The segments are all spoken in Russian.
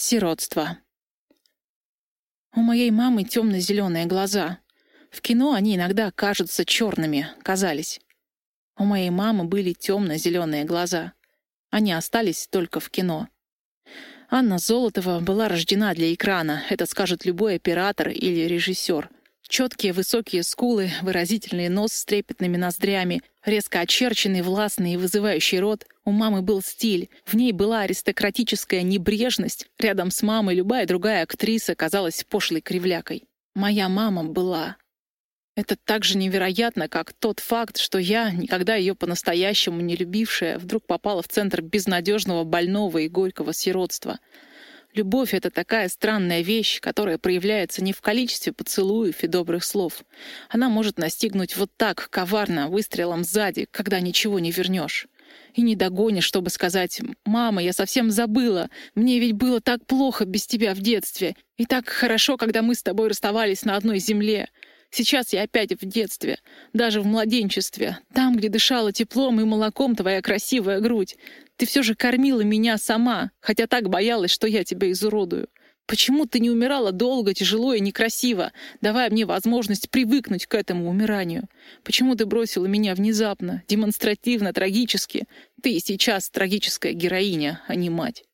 Сиротство. У моей мамы темно-зеленые глаза. В кино они иногда кажутся черными, казались. У моей мамы были темно-зеленые глаза. Они остались только в кино. Анна Золотова была рождена для экрана, это скажет любой оператор или режиссер. Четкие высокие скулы, выразительный нос с трепетными ноздрями, резко очерченный, властный и вызывающий рот. У мамы был стиль, в ней была аристократическая небрежность. Рядом с мамой любая другая актриса казалась пошлой кривлякой. Моя мама была. Это так же невероятно, как тот факт, что я, никогда ее по-настоящему не любившая, вдруг попала в центр безнадежного больного и горького сиротства — Любовь — это такая странная вещь, которая проявляется не в количестве поцелуев и добрых слов. Она может настигнуть вот так, коварно, выстрелом сзади, когда ничего не вернешь. И не догонишь, чтобы сказать «Мама, я совсем забыла. Мне ведь было так плохо без тебя в детстве. И так хорошо, когда мы с тобой расставались на одной земле. Сейчас я опять в детстве, даже в младенчестве, там, где дышала теплом и молоком твоя красивая грудь. Ты все же кормила меня сама, хотя так боялась, что я тебя изуродую. Почему ты не умирала долго, тяжело и некрасиво, давая мне возможность привыкнуть к этому умиранию? Почему ты бросила меня внезапно, демонстративно, трагически? Ты и сейчас трагическая героиня, а не мать.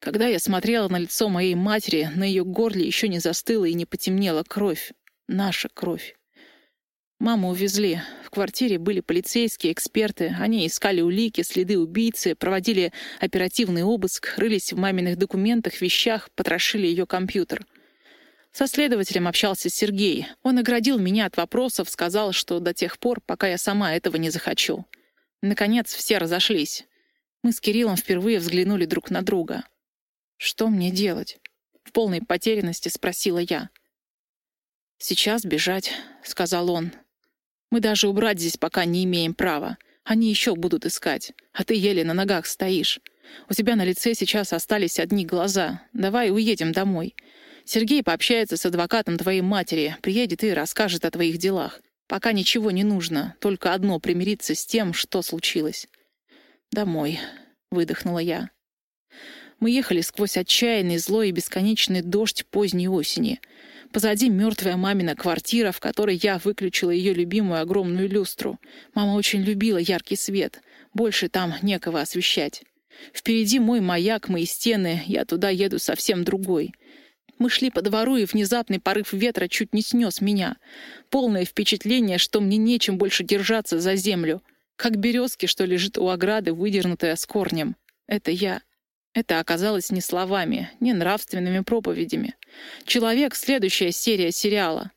Когда я смотрела на лицо моей матери, на ее горле еще не застыла и не потемнела кровь. Наша кровь. Маму увезли. В квартире были полицейские, эксперты. Они искали улики, следы убийцы, проводили оперативный обыск, рылись в маминых документах, вещах, потрошили ее компьютер. Со следователем общался Сергей. Он оградил меня от вопросов, сказал, что до тех пор, пока я сама этого не захочу. Наконец, все разошлись. Мы с Кириллом впервые взглянули друг на друга. «Что мне делать?» В полной потерянности спросила я. «Сейчас бежать», — сказал он. «Мы даже убрать здесь пока не имеем права. Они еще будут искать, а ты еле на ногах стоишь. У тебя на лице сейчас остались одни глаза. Давай уедем домой. Сергей пообщается с адвокатом твоей матери, приедет и расскажет о твоих делах. Пока ничего не нужно, только одно — примириться с тем, что случилось». «Домой», — выдохнула я. Мы ехали сквозь отчаянный, злой и бесконечный дождь поздней осени — Позади мертвая мамина квартира, в которой я выключила ее любимую огромную люстру. Мама очень любила яркий свет. Больше там некого освещать. Впереди мой маяк, мои стены. Я туда еду совсем другой. Мы шли по двору, и внезапный порыв ветра чуть не снес меня. Полное впечатление, что мне нечем больше держаться за землю. Как березки, что лежит у ограды, выдернутая с корнем. Это я. Это оказалось не словами, не нравственными проповедями. Человек — следующая серия сериала.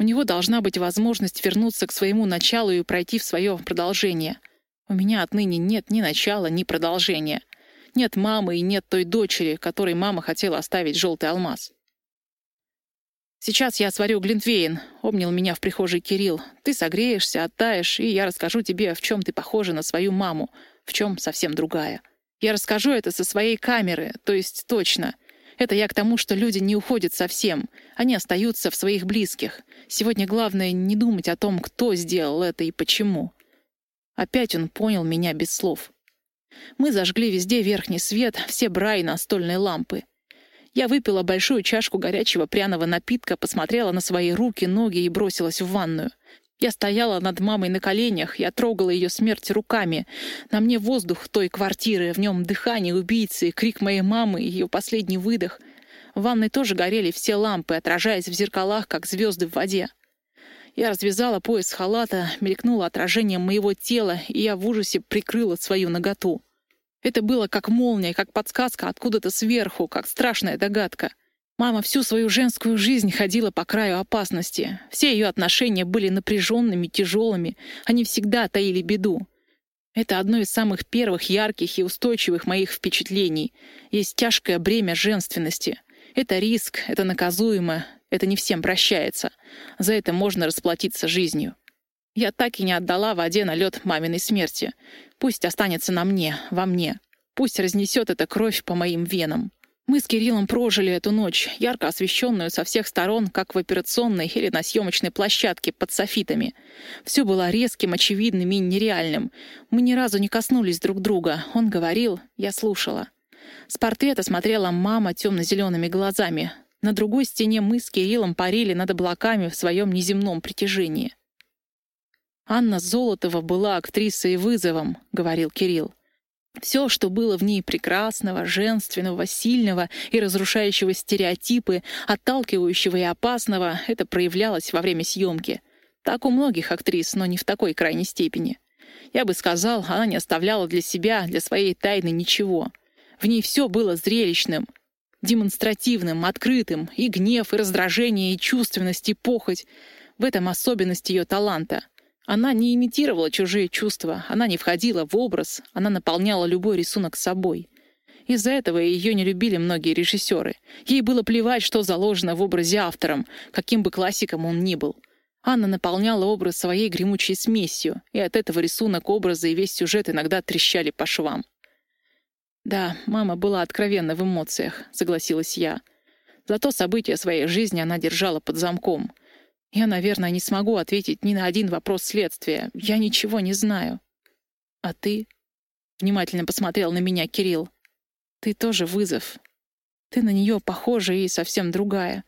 У него должна быть возможность вернуться к своему началу и пройти в свое продолжение. У меня отныне нет ни начала, ни продолжения. Нет мамы и нет той дочери, которой мама хотела оставить желтый алмаз. «Сейчас я сварю глинтвейн», — обнял меня в прихожей Кирилл. «Ты согреешься, оттаешь, и я расскажу тебе, в чем ты похожа на свою маму, в чем совсем другая». Я расскажу это со своей камеры, то есть точно. Это я к тому, что люди не уходят совсем. Они остаются в своих близких. Сегодня главное не думать о том, кто сделал это и почему. Опять он понял меня без слов. Мы зажгли везде верхний свет, все бра и настольные лампы. Я выпила большую чашку горячего пряного напитка, посмотрела на свои руки, ноги и бросилась в ванную. Я стояла над мамой на коленях, я трогала ее смерть руками. На мне воздух той квартиры, в нем дыхание убийцы, крик моей мамы, ее последний выдох. В ванной тоже горели все лампы, отражаясь в зеркалах, как звезды в воде. Я развязала пояс халата, мелькнуло отражение моего тела, и я в ужасе прикрыла свою наготу. Это было как молния, как подсказка откуда-то сверху, как страшная догадка. Мама всю свою женскую жизнь ходила по краю опасности. Все ее отношения были напряженными, тяжелыми. Они всегда таили беду. Это одно из самых первых ярких и устойчивых моих впечатлений. Есть тяжкое бремя женственности. Это риск, это наказуемо, это не всем прощается. За это можно расплатиться жизнью. Я так и не отдала воде на лед маминой смерти. Пусть останется на мне, во мне. Пусть разнесет эта кровь по моим венам. Мы с Кириллом прожили эту ночь, ярко освещенную со всех сторон, как в операционной или на съемочной площадке под софитами. Все было резким, очевидным и нереальным. Мы ни разу не коснулись друг друга. Он говорил, я слушала. С портрета смотрела мама темно-зелеными глазами. На другой стене мы с Кириллом парили над облаками в своем неземном притяжении. «Анна Золотова была актрисой вызовом», — говорил Кирилл. Все, что было в ней прекрасного, женственного, сильного и разрушающего стереотипы, отталкивающего и опасного, это проявлялось во время съемки. Так у многих актрис, но не в такой крайней степени. Я бы сказал, она не оставляла для себя, для своей тайны ничего. В ней все было зрелищным, демонстративным, открытым, и гнев, и раздражение, и чувственность, и похоть. В этом особенность ее таланта. Она не имитировала чужие чувства, она не входила в образ, она наполняла любой рисунок собой. Из-за этого ее не любили многие режиссеры. Ей было плевать, что заложено в образе автором, каким бы классиком он ни был. Анна наполняла образ своей гремучей смесью, и от этого рисунок образа и весь сюжет иногда трещали по швам. «Да, мама была откровенна в эмоциях», — согласилась я. Зато события своей жизни она держала под замком. Я, наверное, не смогу ответить ни на один вопрос следствия. Я ничего не знаю. А ты? Внимательно посмотрел на меня Кирилл. Ты тоже вызов. Ты на нее похожа и совсем другая.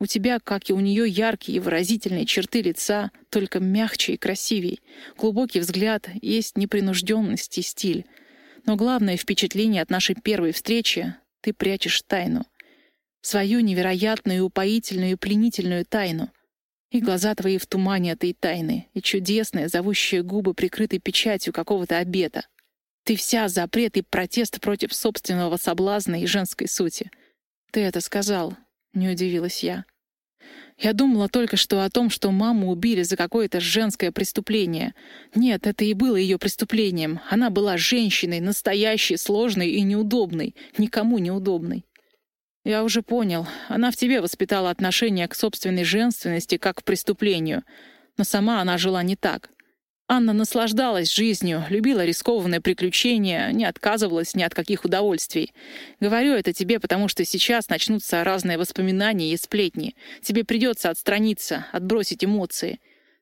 У тебя, как и у нее, яркие и выразительные черты лица, только мягче и красивей. Глубокий взгляд, есть непринужденность и стиль. Но главное впечатление от нашей первой встречи — ты прячешь тайну. Свою невероятную, упоительную и пленительную тайну — и глаза твои в тумане этой тайны, и чудесные, зовущие губы прикрыты печатью какого-то обета. Ты вся запрет и протест против собственного соблазна и женской сути. Ты это сказал, не удивилась я. Я думала только что о том, что маму убили за какое-то женское преступление. Нет, это и было ее преступлением. Она была женщиной, настоящей, сложной и неудобной, никому неудобной. «Я уже понял. Она в тебе воспитала отношение к собственной женственности как к преступлению. Но сама она жила не так. Анна наслаждалась жизнью, любила рискованные приключения, не отказывалась ни от каких удовольствий. Говорю это тебе, потому что сейчас начнутся разные воспоминания и сплетни. Тебе придется отстраниться, отбросить эмоции.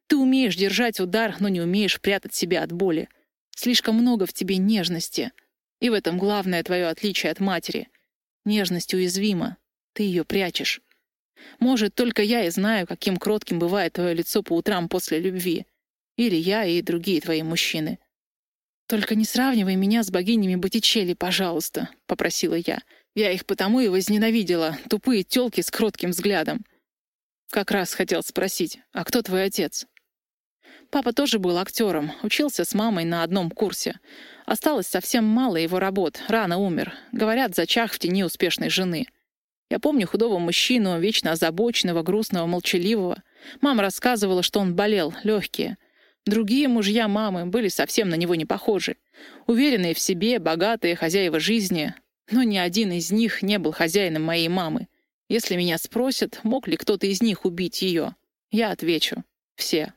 Ты умеешь держать удар, но не умеешь прятать себя от боли. Слишком много в тебе нежности. И в этом главное твое отличие от матери — Нежность уязвима. Ты ее прячешь. Может, только я и знаю, каким кротким бывает твое лицо по утрам после любви. Или я и другие твои мужчины. «Только не сравнивай меня с богинями Боттичелли, пожалуйста», — попросила я. Я их потому и возненавидела, тупые тёлки с кротким взглядом. Как раз хотел спросить, а кто твой отец? Папа тоже был актером, учился с мамой на одном курсе. Осталось совсем мало его работ, рано умер. Говорят, зачах в тени успешной жены. Я помню худого мужчину, вечно озабоченного, грустного, молчаливого. Мама рассказывала, что он болел, легкие. Другие мужья мамы были совсем на него не похожи. Уверенные в себе, богатые, хозяева жизни. Но ни один из них не был хозяином моей мамы. Если меня спросят, мог ли кто-то из них убить ее, я отвечу — все.